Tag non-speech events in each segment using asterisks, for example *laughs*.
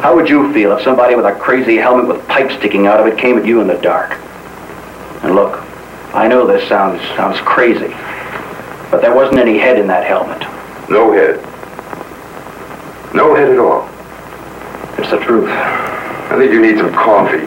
How would you feel if somebody with a crazy helmet with pipes sticking out of it came at you in the dark? And look, I know this sounds sounds crazy, but there wasn't any head in that helmet. No head. No head at all. It's the truth. I think you need some coffee.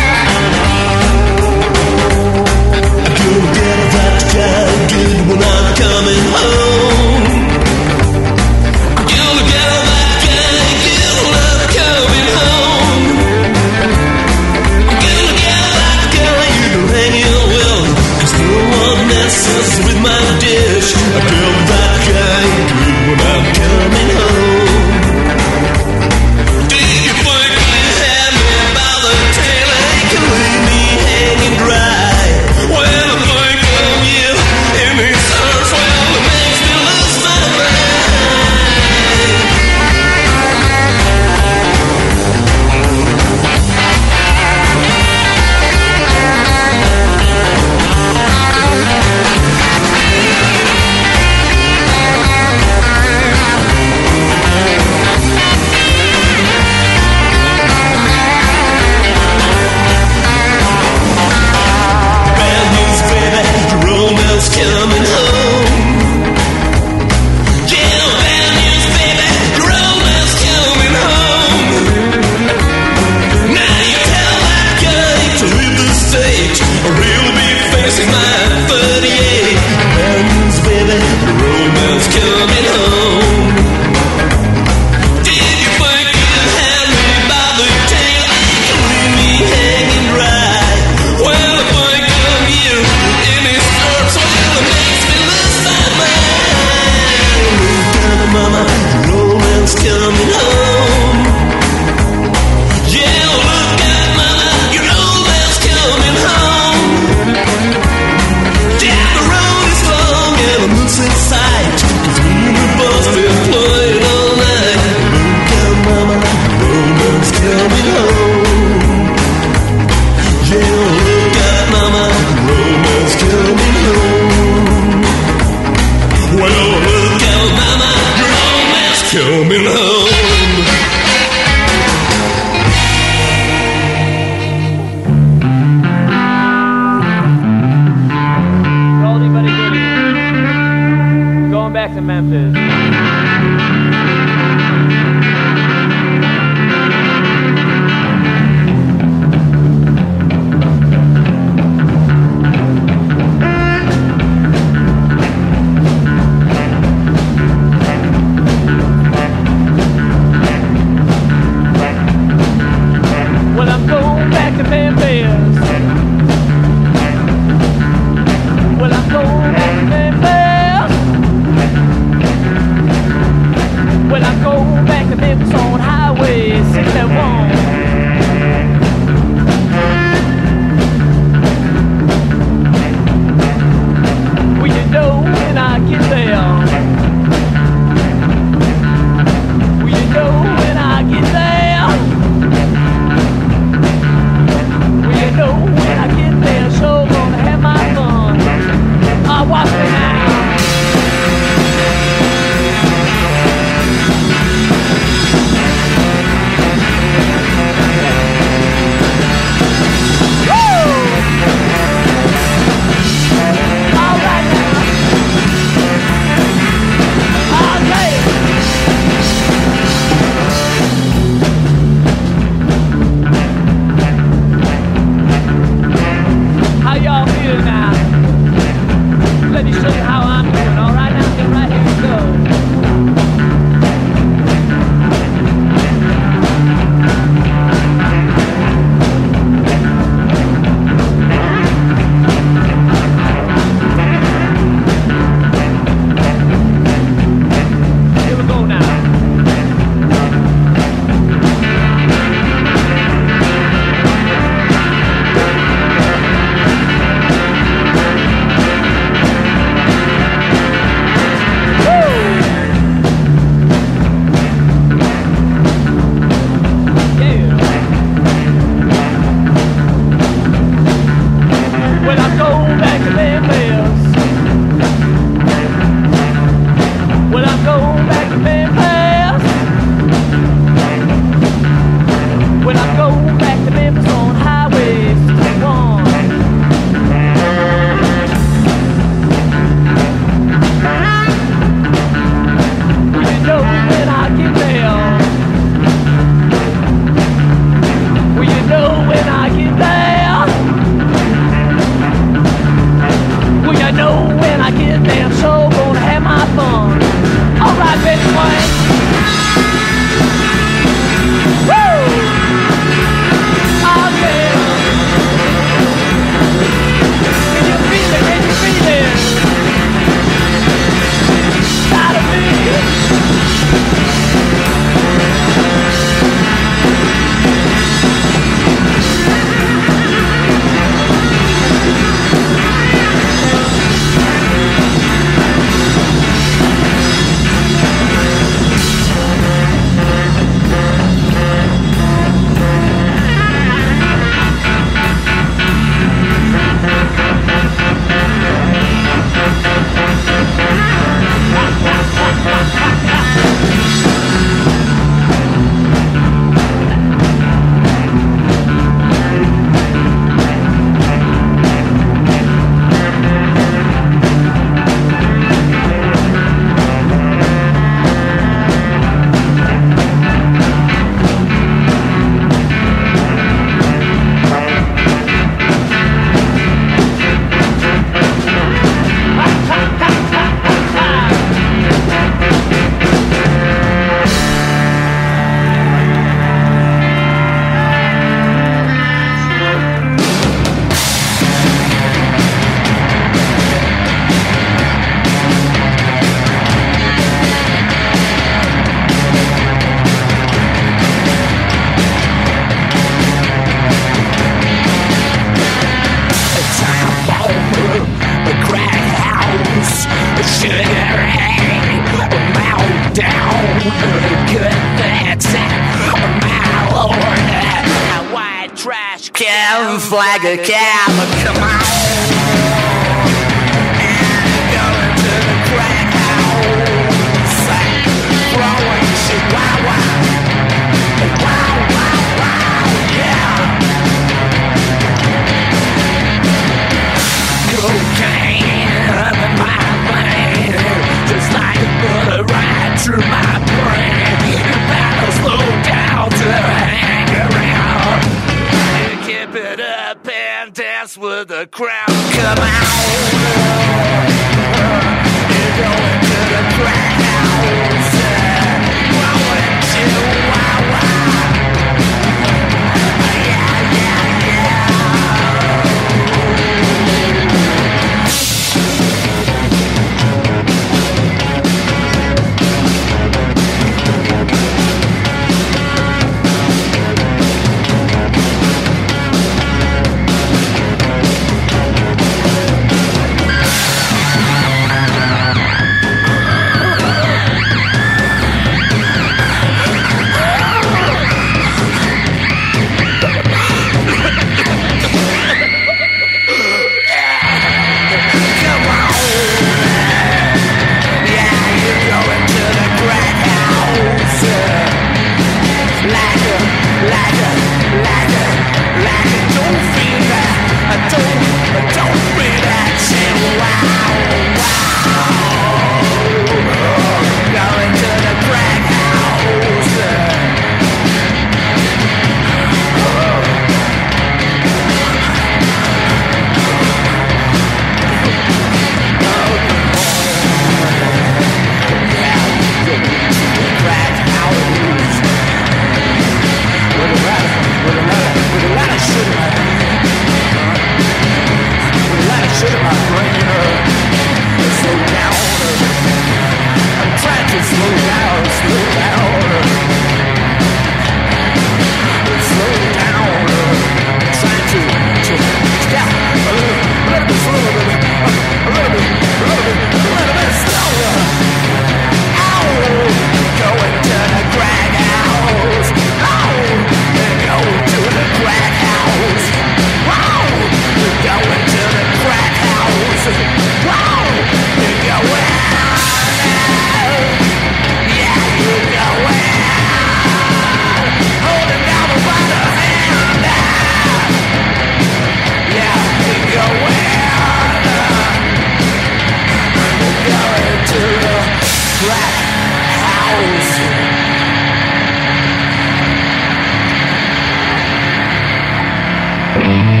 Eres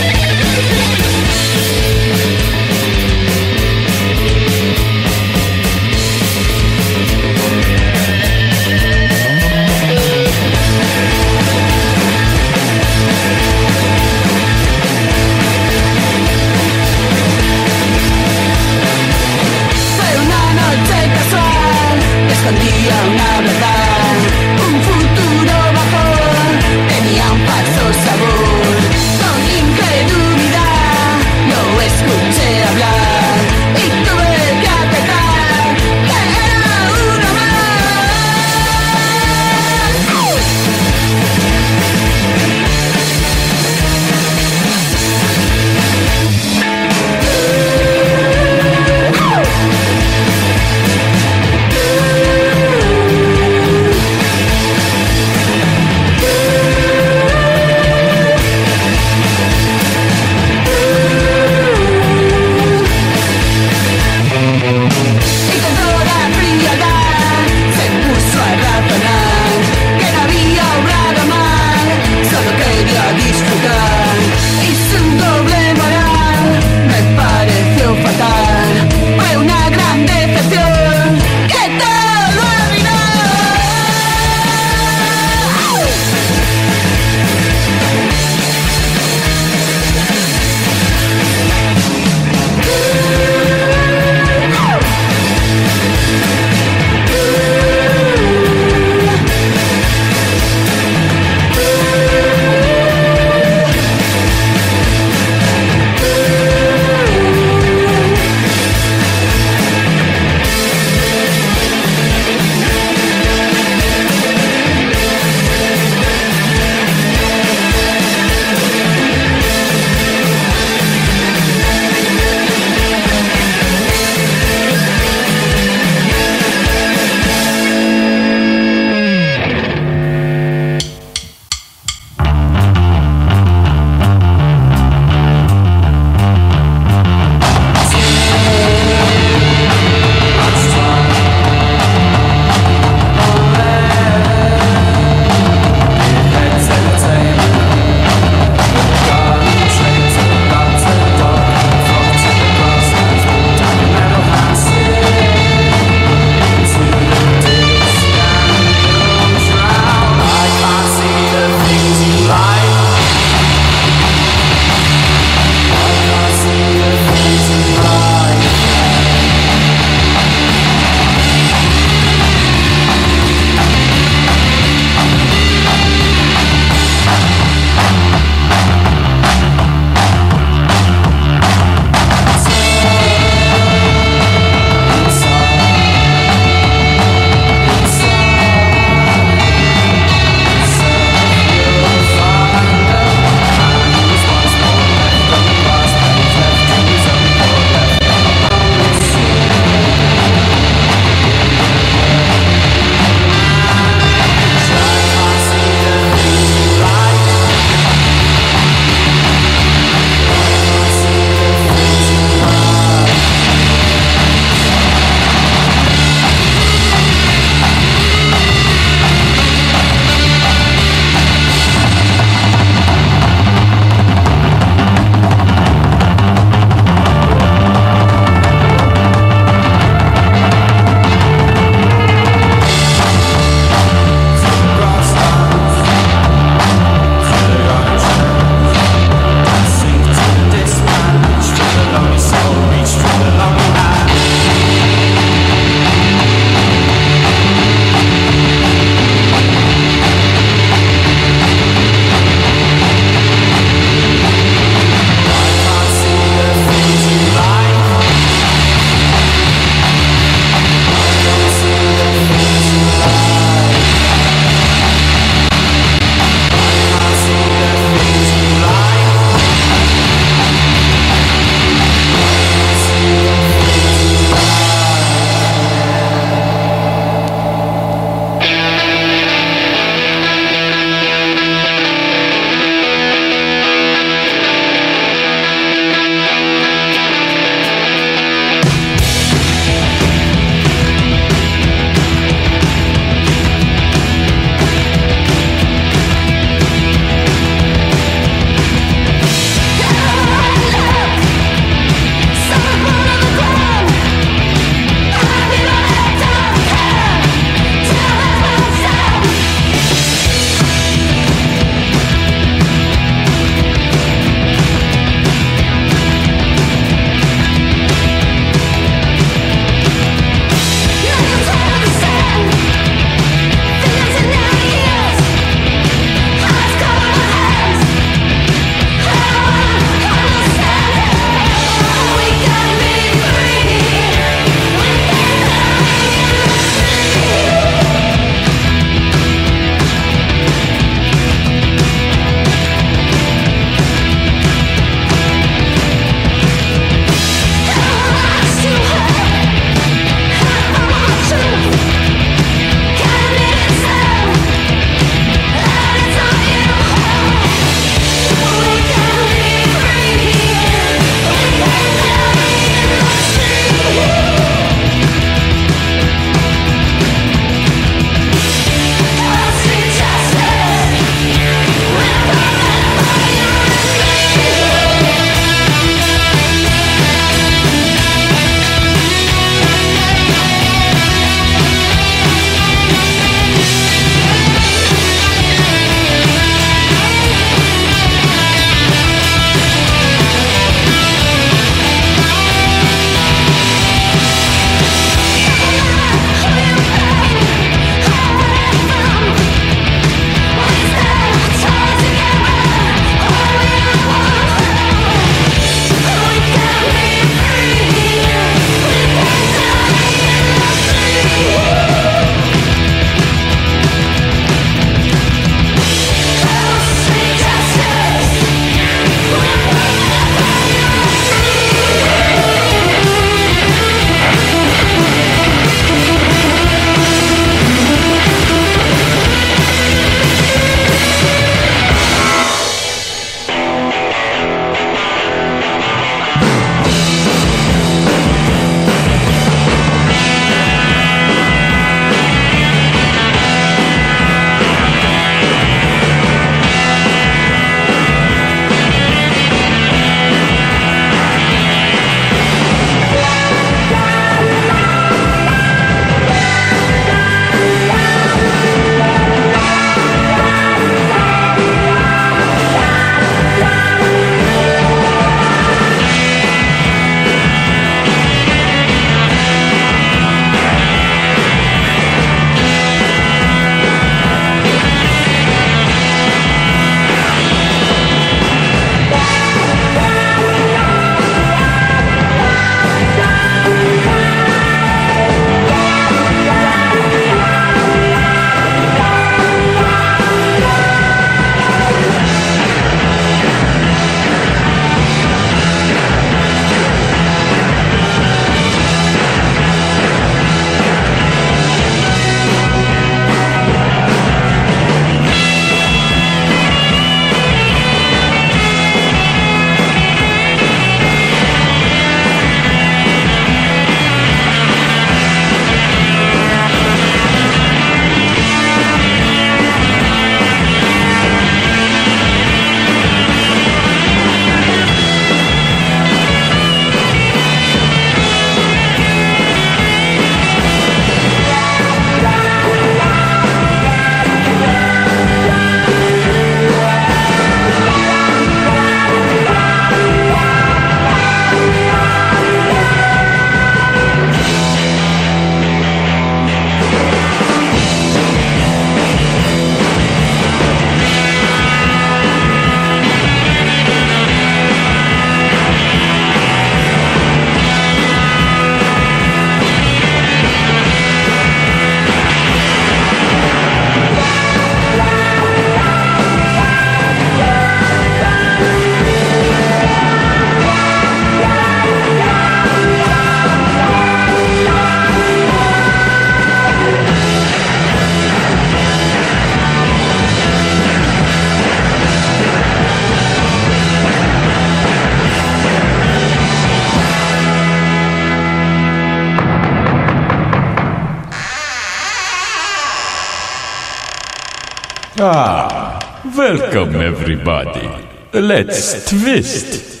welcome everybody. Let's twist. *laughs*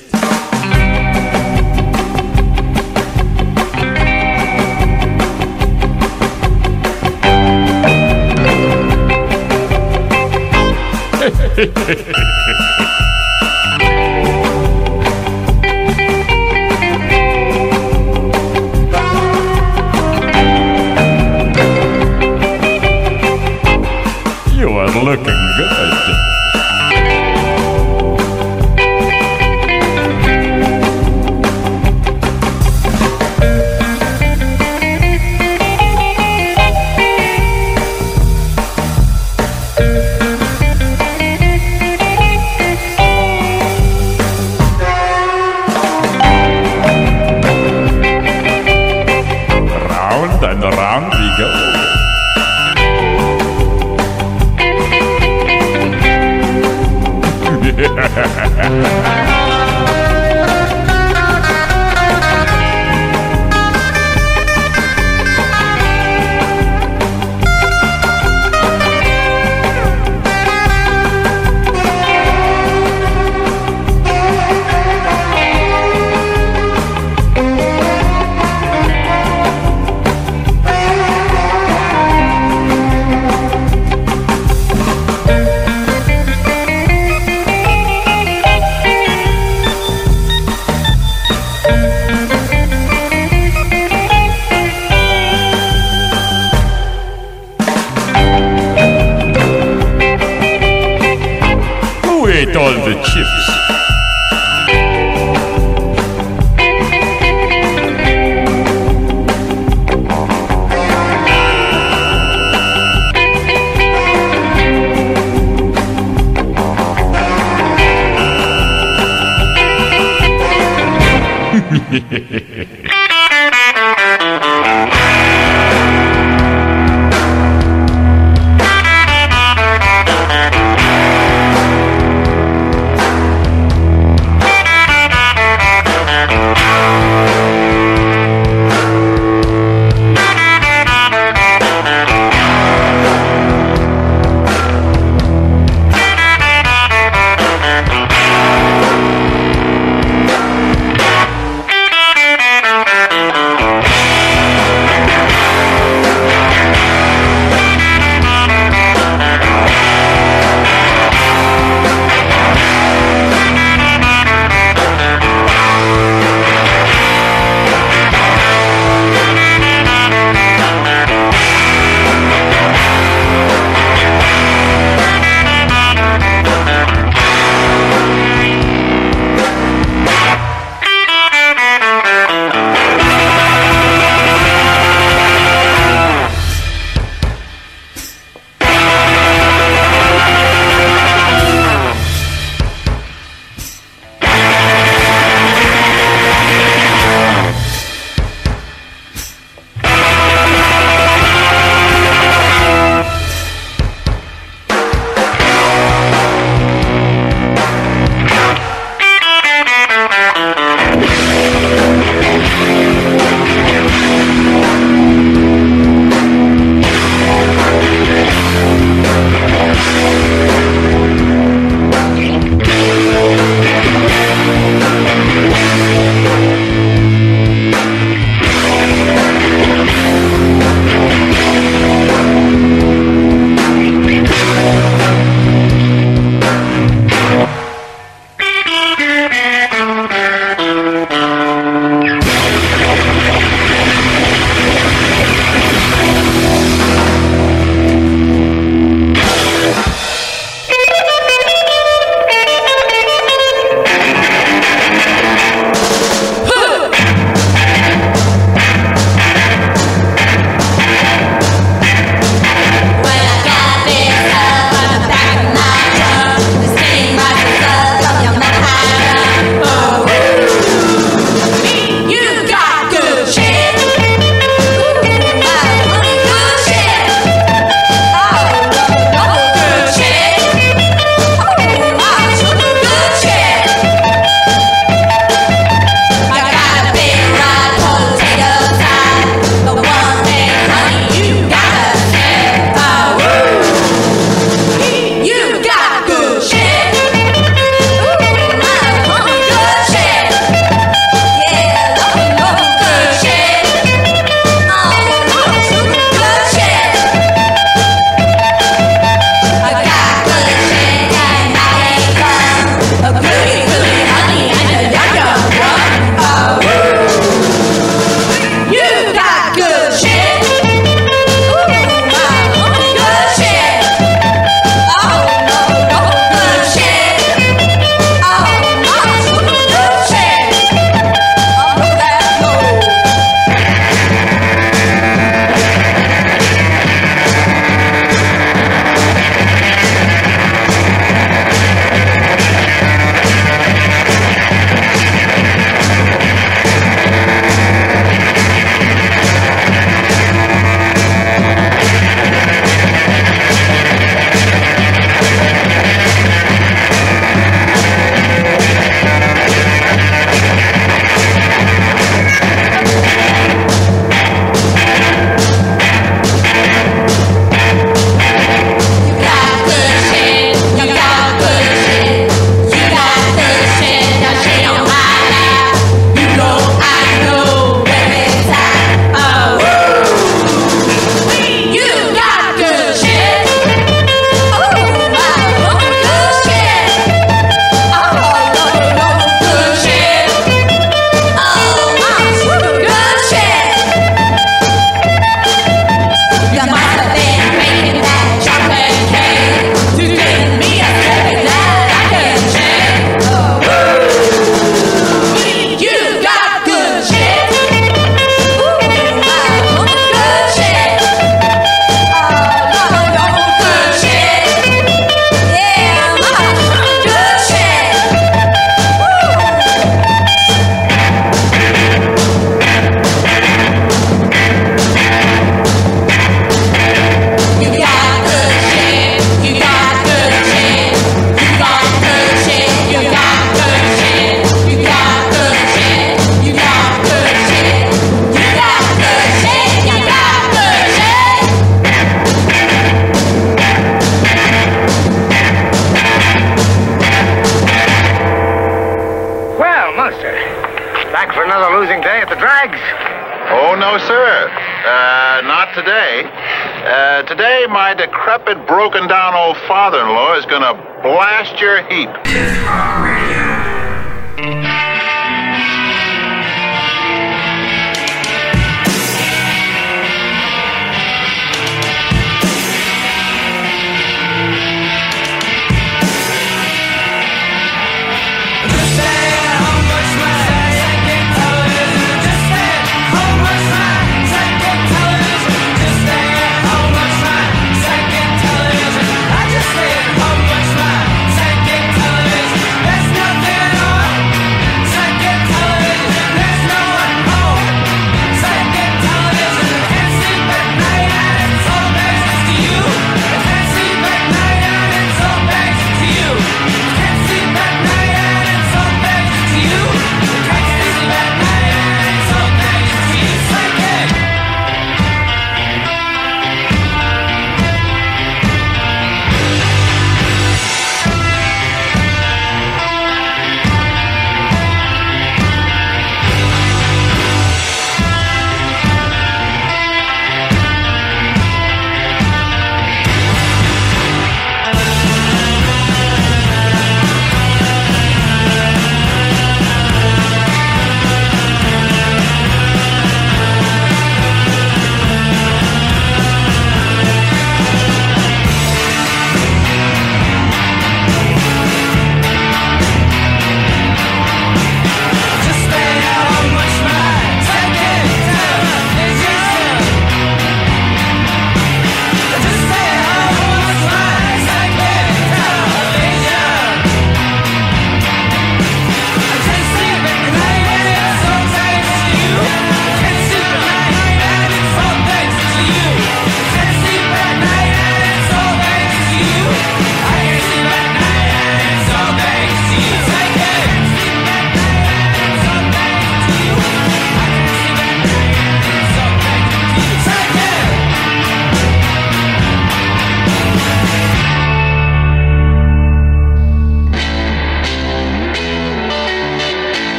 You are looking good.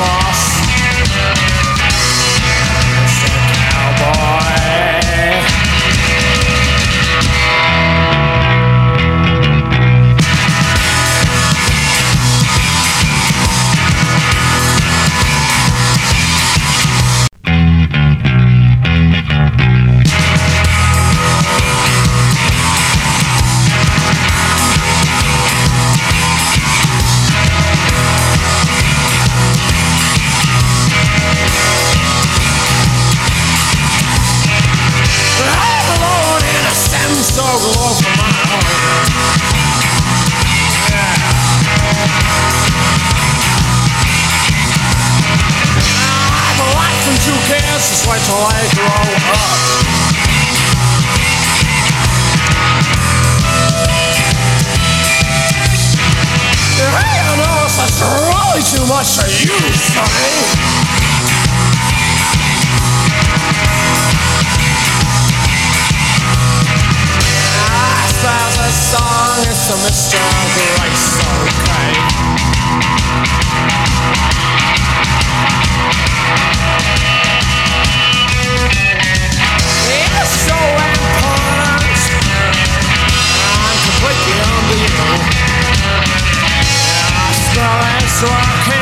more to Mr. Grace, okay? It's so important and completely I can.